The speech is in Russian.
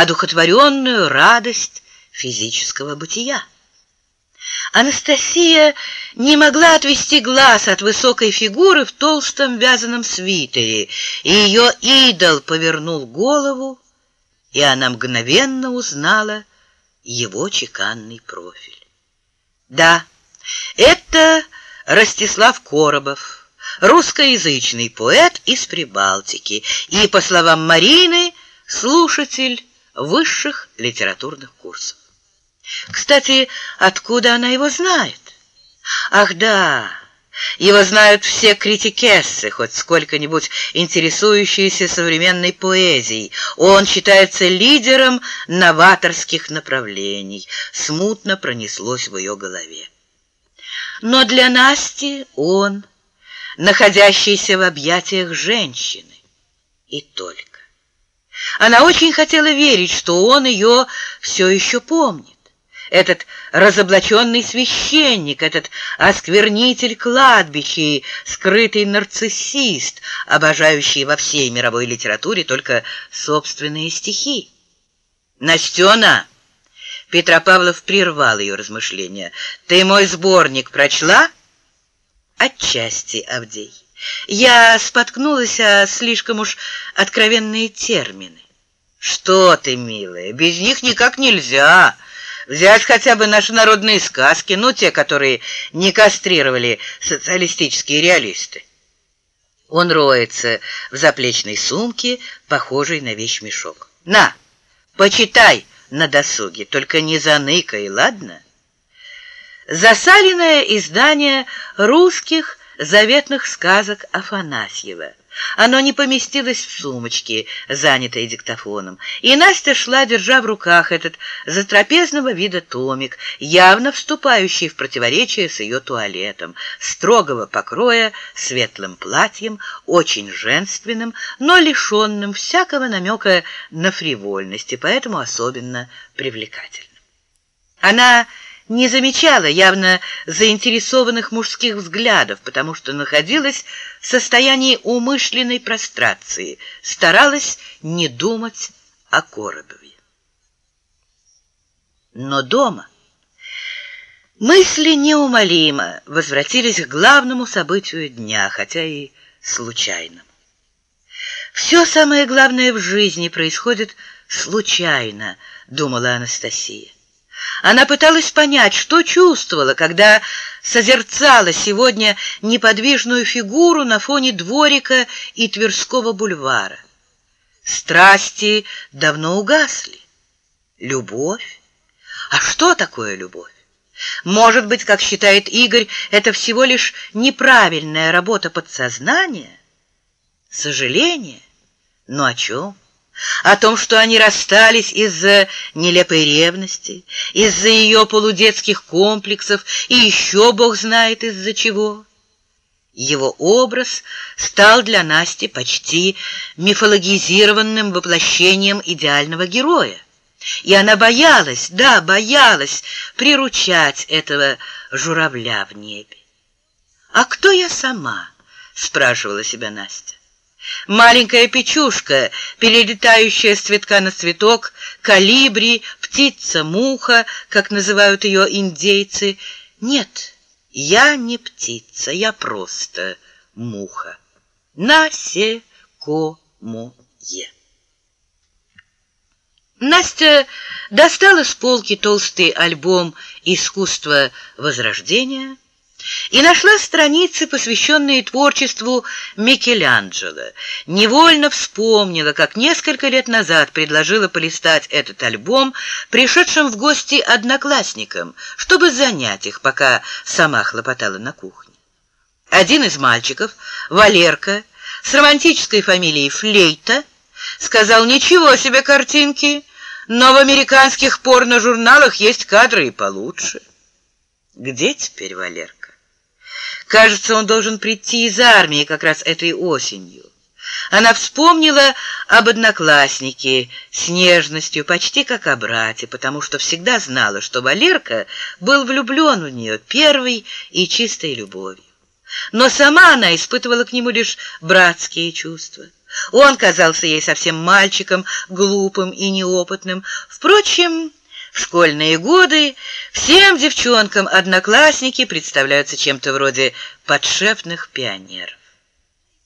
одухотворенную радость физического бытия. Анастасия не могла отвести глаз от высокой фигуры в толстом вязаном свитере, и ее идол повернул голову, и она мгновенно узнала его чеканный профиль. Да, это Ростислав Коробов, русскоязычный поэт из Прибалтики, и, по словам Марины, слушатель высших литературных курсов. Кстати, откуда она его знает? Ах, да, его знают все критикессы, хоть сколько-нибудь интересующиеся современной поэзией. Он считается лидером новаторских направлений. Смутно пронеслось в ее голове. Но для Насти он, находящийся в объятиях женщины, и только. Она очень хотела верить, что он ее все еще помнит. Этот разоблаченный священник, этот осквернитель кладбища и скрытый нарциссист, обожающий во всей мировой литературе только собственные стихи. «Настена!» Петропавлов прервал ее размышления. «Ты мой сборник прочла?» «Отчасти, Авдей. Я споткнулась о слишком уж откровенные термины». «Что ты, милая, без них никак нельзя!» Взять хотя бы наши народные сказки, ну, те, которые не кастрировали социалистические реалисты. Он роется в заплечной сумке, похожей на вещмешок. «На, почитай на досуге, только не заныкай, ладно?» Засаленное издание русских заветных сказок Афанасьева – оно не поместилось в сумочке, занятой диктофоном, и Настя шла, держа в руках этот затрапезного вида томик, явно вступающий в противоречие с ее туалетом, строгого покроя, светлым платьем, очень женственным, но лишенным всякого намека на фривольность, и поэтому особенно привлекательным. Она не замечала явно заинтересованных мужских взглядов, потому что находилась в состоянии умышленной прострации, старалась не думать о Коробове. Но дома мысли неумолимо возвратились к главному событию дня, хотя и случайному. Все самое главное в жизни происходит случайно, думала Анастасия. Она пыталась понять, что чувствовала, когда созерцала сегодня неподвижную фигуру на фоне дворика и Тверского бульвара. Страсти давно угасли. Любовь? А что такое любовь? Может быть, как считает Игорь, это всего лишь неправильная работа подсознания? Сожаление? Но о чем? О том, что они расстались из-за нелепой ревности, из-за ее полудетских комплексов и еще бог знает из-за чего. Его образ стал для Насти почти мифологизированным воплощением идеального героя. И она боялась, да, боялась приручать этого журавля в небе. «А кто я сама?» — спрашивала себя Настя. Маленькая печушка, перелетающая с цветка на цветок, калибри, птица-муха, как называют ее индейцы. Нет, я не птица, я просто муха. Насекомое. Настя достала с полки толстый альбом «Искусство Возрождения», и нашла страницы, посвященные творчеству Микеланджело. Невольно вспомнила, как несколько лет назад предложила полистать этот альбом пришедшим в гости одноклассникам, чтобы занять их, пока сама хлопотала на кухне. Один из мальчиков, Валерка, с романтической фамилией Флейта, сказал «Ничего себе картинки, но в американских порно-журналах есть кадры и получше». Где теперь Валерка? Кажется, он должен прийти из армии как раз этой осенью. Она вспомнила об однокласснике с нежностью, почти как о брате, потому что всегда знала, что Валерка был влюблен в нее первой и чистой любовью. Но сама она испытывала к нему лишь братские чувства. Он казался ей совсем мальчиком, глупым и неопытным. Впрочем, в школьные годы всем девчонкам одноклассники представляются чем-то вроде подшефных пионеров.